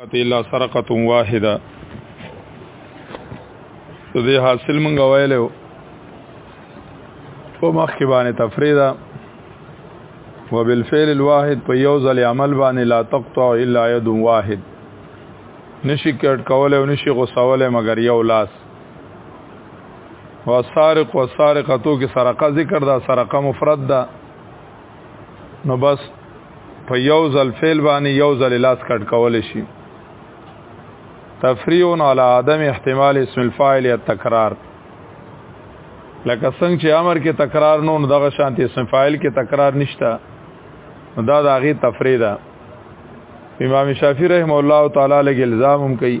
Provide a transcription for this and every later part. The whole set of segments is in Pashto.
قطع الا سرقه واحده د دې حاصل مونږ ویلو په مخ کې باندې تفریدا وبالفعل الواحد په یو ځل عمل باندې لا تقطع الا يد واحد نشي کټ کوله او نشي غوساوله مگر یو لاس وسارق وسارقتو کې سرقه ذکر دا سرقه مفرد ده نو بس په یو ځل فعل باندې یو ځل لاس کټ کول شي تفریع علی عدم احتمال اسم الفاعل یا تکرار لکه څنګه چې امر کې تکرار نو دغه شانتي اسم فاعل کې تکرار نشته دا د هغه تفریع ده امام شافعی رحم الله تعالی لګ الزام هم کوي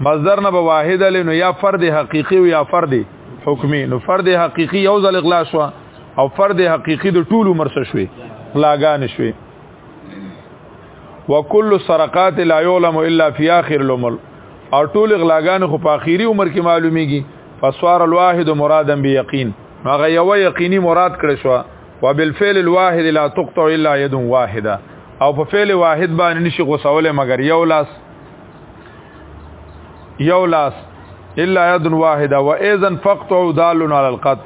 مصدر نه به واحد لنو یا فرد حقیقی او یا فرد حکمی نو فرد حقیقی یو ځل اغلا شو او فرد حقیقی د ټول عمر سره شوی غلاګان شوی وکل السرقات لا يعلم الا في اخر العمر او ټول غلاګان خو په اخیری عمر کې معلومیږي فسوار الواحد مرادا بيقين هغه یو یقیني مراد کړ شو وبالفعل الواحد لا تقطع الا يد واحده او په فعل واحد باندې نشي غوسوله مگر یو لاس یو لاس الا يد واحده واذا فقطعوا دال على القط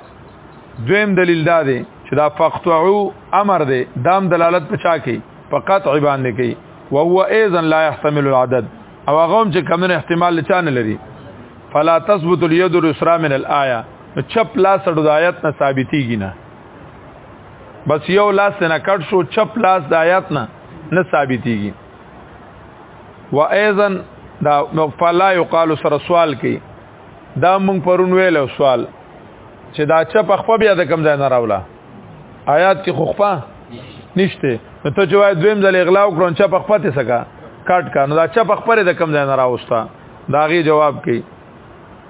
دویم دلیل دا دی چې دا فقطعوا امر دی دام دلالت په چا کوي فقط عبان نه کوي وهو اذا لا يحتمل العدد او هغه چې کمن احتمال لچا نه لري فلا تثبت اليد اليسرى من الايه چپ لاس د آیات نه ثابتېږي نه بس یو لاس نه کټ شو چپ لاس د آیات نه نه ثابتېږي و ايضا دا فلا يقال سر سوال کی دا مونږ پرون ویل سوال چې دا چا په خپل بیا د کم ځای نه راولا آیات کې خوخپا نشته نو ته چې وای دویم ځل اغلا وکړون چا په خپل ته سکا کاټ کا نو دا چا په خپل د کم ځای نه راوستا داغي جواب کی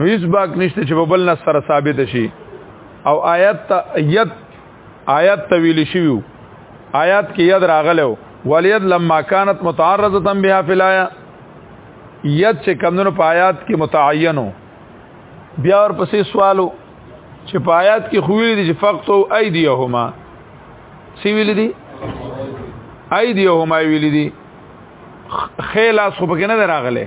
نو هیڅ باک نشته چې په بل نس سره ثابت شي او آیات ته ید آیات طویل شیو آیات کې ید راغلو ولید لما كانت متعرضه بها فی الایا ید چې کمونو په آیات کې متعینو بیا ور پسې سوالو چې په آیات کې خو ویل دي چې فقط او ایدیهما سی ویل دي ایدیهما ویل دي خیلاس خو پکې نه راغله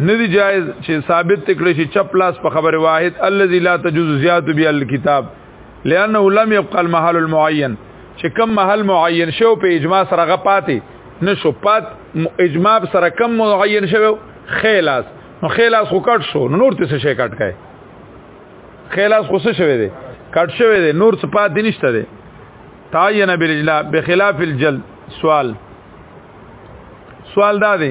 ندی جایز چې ثابت تکړه شي چپ لاس په خبره واحد الذي لا تجوز زیات بیا الكتاب لانه لم يبقى المحل المعين چې کم محل معین شو په اجماع سره غپاتې نشو پات اجماع سره کم معین شو خیلاس نو خیلاس خو کټ شو نور ته څه شي کټ کای خیلاس خو څه شوی دی کټ شوی دی نور څه پات نشته دی تعین بالاجلاء بخلاف الجل سوال سوال دا دی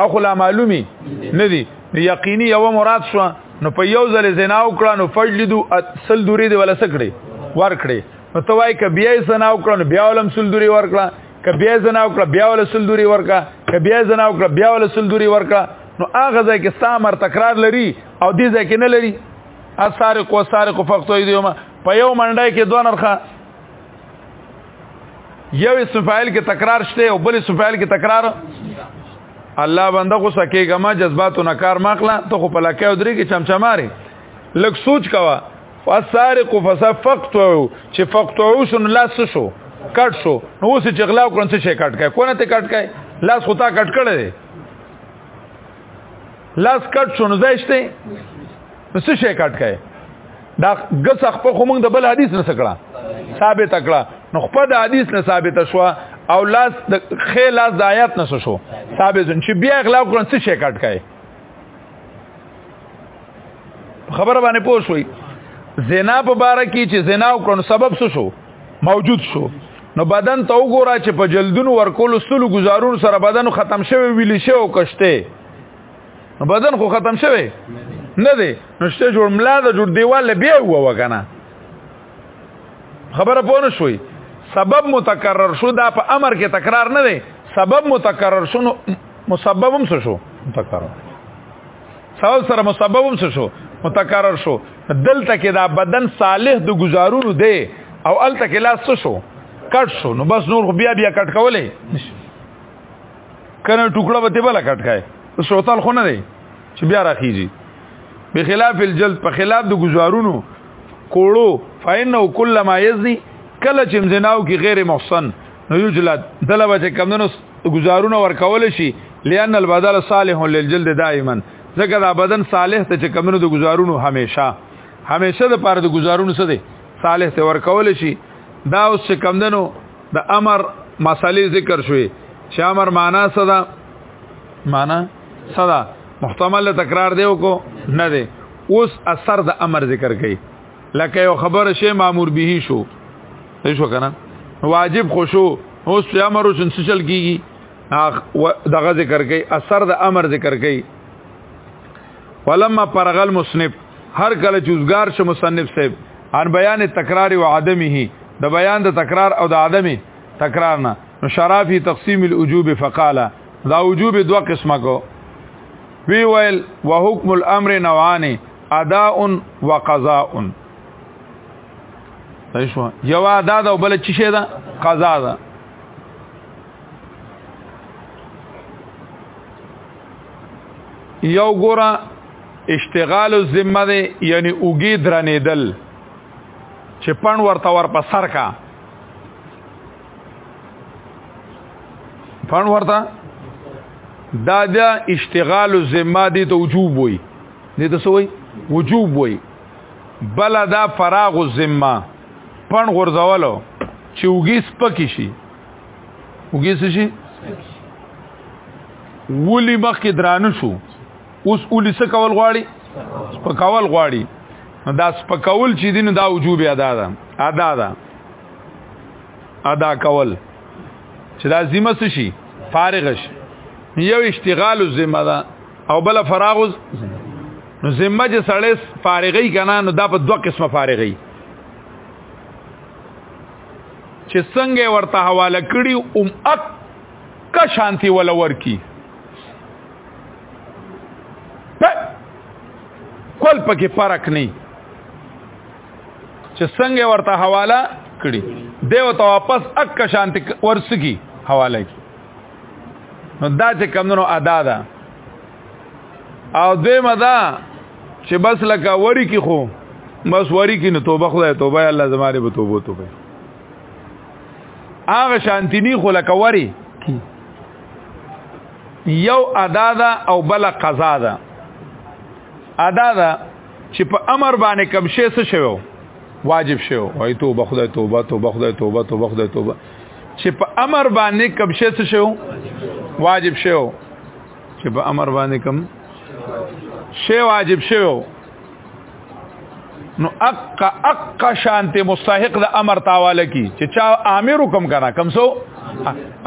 او خلا معلومی ندی یقینی یو مراد شو نو په یو ځل زنا وکړه نو فجلدو سل دوری دی ولا سکړي ور کړی نو توای ک بیا زنا وکړه نو بیا ولم سل دوری ور کړه ک بیا زنا وکړه بیا ول سل دوری ور کړه ک بیا زنا وکړه بیا ول سل دوری ور کړه نو هغه ځای کې سامر تکرار لري او دې ځای کې نه لري اسارق وسارق فقط ایدیوما په یو منډه کې دوه نرخه یو اسم فاعل کې تکرار شته او بل اسم فاعل کې تکرار الله بنده کو سکیګه ما جذباتو نه کار ماخلا ته خو پلاکه او درې کې چمچماره لک سوچ کوا فسارق فصفقتو چې فقتو شن لاس شو کټ شو نو اوس چې غلا کړن څه شي کټ کای کو نه ته کټ کای لاس خو تا کټ کړی لاس کټ شو نو ځایشته نو څه شي کټ کړي دا غس خپل خو موږ د بل حدیث نه سکړه ثابت کړه نو خپل د حدیث نه ثابت شو او لاس د خې لاس د آیات نه شو ثابت چې بیا اغلا کړن څه شي کټ کړي خبر باندې پوه شوي زنا په باره کې چې زنا وکړو نو سبب څه شو موجود شو نو بدن ته وګوره چې په جلدونو ورکول سلو گزارون سره بدن ختم شوی ویلی شو کشته بدن خو ختم شوی نه دی نو شته جوړ ملا د جوړ دیوال بیا و وکنه خبره پوه نه شوي سبب متکرر شو دا په امر کې تکرار نه دی سبب متکرر شو نو مسبب هم څه شو متکرر سبب سره مسبب هم څه شو متکرر شو دلته کې دا بدن صالح د گزارونو دی او الته کې لاس څه شو کټ شو نو بس نور بیا بیا کټ کولې کنه ټوکړه به بل کټکای شوتل خو نه دی چې بیا راخیږي به خلاف الجلد په خلاف د گزارونو کوړو فإنه كل ما يزني کله چې مزناو کې غیر محسن نو یجلد دله به چې کمندونو گزارونه ورکول شي لئن البدل صالح للجلد دائما ځکه دا بدن صالح ته چې کمندونو د گزارونو همیشه همیشه د پاره د گزارونو څه دی صالح ته ورکول شي دا اوس چې کم دنو د امر مسالې ذکر شوې چې امر معنا څه ده معنا څه ده محتمل تکرار دی کو نه دی اوس اثر د امر ذکر کړي لکه یو خبر شی مامور به شو شو کنه واجب خوشو اوس چې امر وشن څه چل کیږي دغه ذکر کړي اثر د امر ذکر کړي ولما پرغل مصنف هر کله چوزګار شو مصنف صاحب ان بیان تکرار او عدمه د بیان د تکرار او د عدمه تکرار نه نو شرافی تقسیم الوجوب فقال دا وجوب دوه قسمه کو وی ویل وحکم الامر نوعان اداء و قضاء یو ادا دا بل چی شه دا قضا دا یو ګورا اشتغال الذمه دی یعنی اوګی درنیدل چې پن ورته ور په سر کا پن ورته دا د اشتغال الذمه دی ته وجوب وای دې ته سوې وجوب وای بل دا فراغ الذمه پن غرزولو چې وګیس پکې شي وګي څه شي ولي مخکې درانه شو اوس ولي څه کول غواړي سپکول غواړي نو دا سپکول چې دین دا وجوب ادا ده ادا ده ادا کول چې دا ذمہ څه شي فارغ شي یو اشتغال ذمہ ده او بل فراغ نو ذمہ چې سړی فارغی کنه نو دا په دوه قسمه فارغی چې څنګه ورته حواله کړي ام اک کا شانتی ولا ورکی کول پکې فرق نه چې څنګه ورته حواله کړي دیو ته واپس اک شانتی ورسکی حواله کی نو دا چې کمونو ادا ده او دوی مدا چې بس لکه وری کی خو بس وری کی نه توبه خدای توبه الله زماره به توبه توبه هغه شانتینی خو لکه وری یو ادا ده او بل قضا ده ادا ده چې په امر باندې کم شی څه شوی واجب شو وای توبه خدای توبه توبه خدای توبه توبه خدای توبه چې په امر باندې کب شې څه شو واجب شو چې په امر باندې کوم شی واجب شوی نو اق اق شانت مستحق د امر تاواله کی چې چا امر حکم کنه کم سو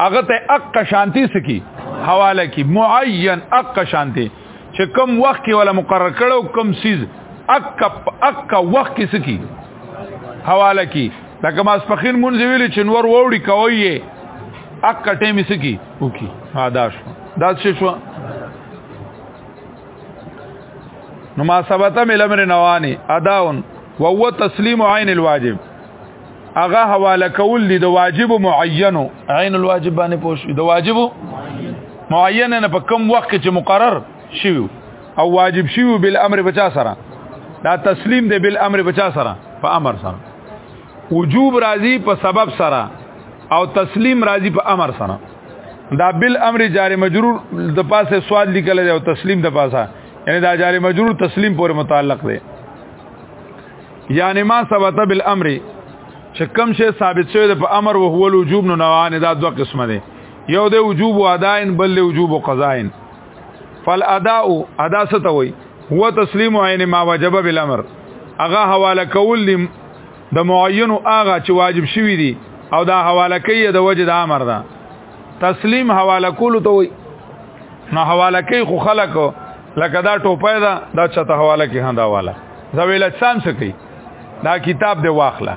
هغه ته اق شانتی سکی حواله کی معین اق شانتی چې کم وخت کې ولا مقرر کړو کم سیز اق اق وخت کې سکی حواله کی لکه ما سپخین مونږ ویل چې نور ووري کوي اق ټیم سکی اوکی ها دا شو دا څه شو نو ما ثبت مل امر نوانی اداون وهو تسلیم عین الواجب اغه حواله کول دي د واجب معینو عین الواجب باندې پوښ د واجب معین نه په کم وخت کې مقرر شي او واجب شي بل امر بچا سره دا تسلیم دی بل امر بچا سره په امر سره وجوب راضی په سبب سره او تسلیم راضی په امر سره دا بل امر جار مجرور د پاسه سواد لیکل دی او تسلیم د پاسه یعنی دا جار مجرور تسلیم پورې متعلق دی یعنی ما ثبت بالامر چې کوم شی ثابت شوی د په امر او هو الوجوب نو نوان دا دوه قسمه دي یو د وجوب و اداین بل د وجوب و قضاین فالاداء ادا ستوي هو تسلیم عین ما وجب بالامر اغه حواله کول دي د معین او اغه چې واجب شوی دي او دا حواله کوي د وجه د امر ده تسلیم حواله کول ته وي نو حواله کوي خو خلق لکه دا ټوپه ده دا چته حواله کوي هنده والا زویل سام سکی دا کتاب دی واخله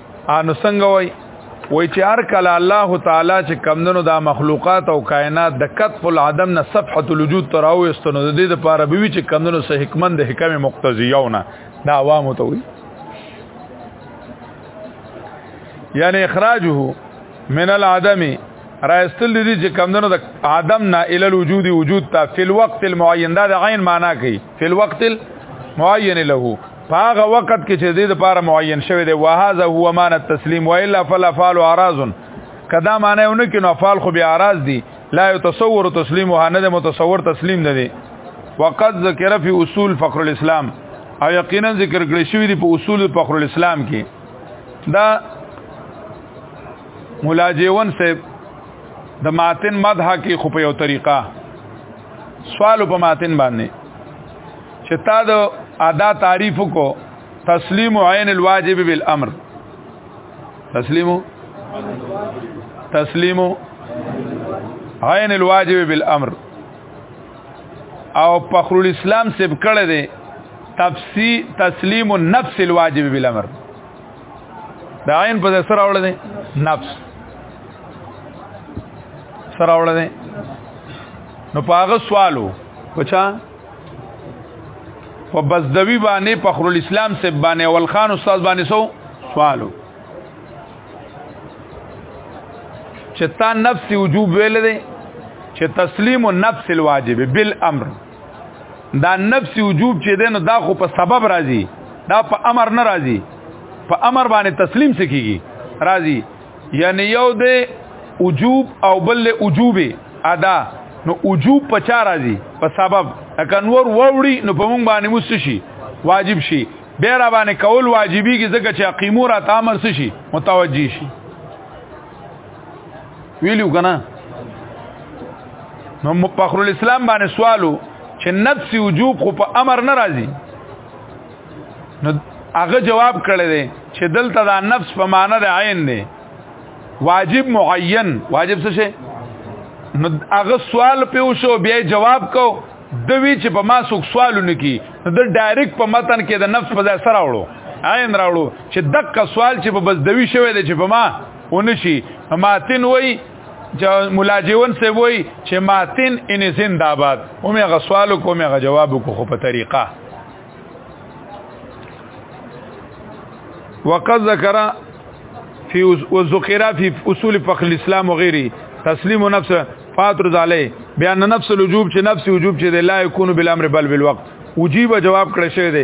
انو څنګه وای وای چې هر کله الله تعالی چې کمندونو دا مخلوقات او کائنات د کتف العدم نه صفحه الوجود تر او استنو د دې لپاره به وی چې کمندونو سه حکمت د حکم مقتضیونه دا عوام ته وی یعنی اخراجه من العدم راستل دي چې کمندونو د عدم نه ال الوجود وجود ته فی الوقت المعین دا د عین معنا کوي فی الوقت المعین له فاغه وخت کې چې د لپاره معین شوی دی وهذا هو مان التسلیم والا فلا فعل اعراض کدا معنی ونه کې نو فعل خو بیا اعراض دی لا يتصور تسلیم وه نه متصور تسلیم نه دی وقد ذکر فی اصول فقر الاسلام او یقینا ذکر کړی شوی دی په اصول فقر الاسلام کې دا ملاجون صاحب د ماتن مدح کې خو په یو طریقه سوال په ماتن باندې چې تا د ادا تعریف کو تسلیم عین الواجب بالامر تسلیم تسلیم عین الواجب بالامر او فخر الاسلام سب کړه دې تفسیر تسلیم النفس الواجب بالامر دا عین په سر راوړل دي نفس سر راوړل دي نو پاغه سوالو پچا په بزدوی باندې فخر الاسلام سے باندې اول خان استاد باندې سو سوالو چې تا نفس وجوب ویل دي چې تسلیم النفس الواجب بالامر دا نفس وجوب چې دینو دا خو په سبب راځي دا په امر نه راځي په امر باندې تسلیم سکیږي راځي یعنی یو دی وجوب او بل وجوب ادا نو وجوب په چا راځي په سبب اکنور ووري نو په مونږ باندې مست شي واجب شي بیا را باندې کول واجبي کې ځکه چې قیمور ته امر شي متوجي شي ویلو کنه نو مفخر الاسلام باندې سوالو چې نفس وجوب خو په امر ناراضي نو هغه جواب کړی دی چې دلته دا نفس په معنی د عین دی واجب معین واجب څه شي نو هغه سوال په وشو بیا جواب کو د وی چې په ما څوک سوالونه کی نو د ډایرک په متن کې د نفس په ځای سره وړو عین راوړو چې دغه سوال چې په بس دوی شوی دی چې په ما ونشي ماتن وای ملاجون سے وای چې ماتن ان زنده آباد اومه غسوالو کومه غ جواب کو خو په طریقه وقد ذکر فی وذکر فی اصول فقه الاسلام وغيره تسلیم نفس فاطرز علی بیان نفس الوجوب چې نفس وجوب چې لا یکون بالامر بل بالوقت وجیب جواب کړی شوی دی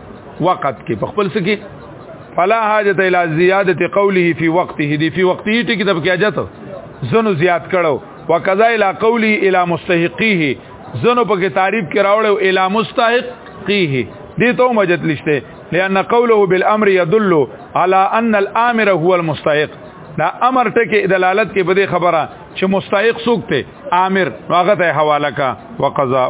وقت کې په خپل سکی فلا حاجت الى زیادت قوله فی وقته دی فی وقته ټی کې د حاجت زنو زیات کړو وکذا الى قوله الى مستحقیه زنو په کې تعریف کې راوړو الى مستحقیه دې ته مجد لشته لأن قوله بالامر يدل على ان الامر هو المستحق دا امر ټکی دلالت کې بده خبره چې مستحق څوک ته امر هغه ته حواله کا وقضاء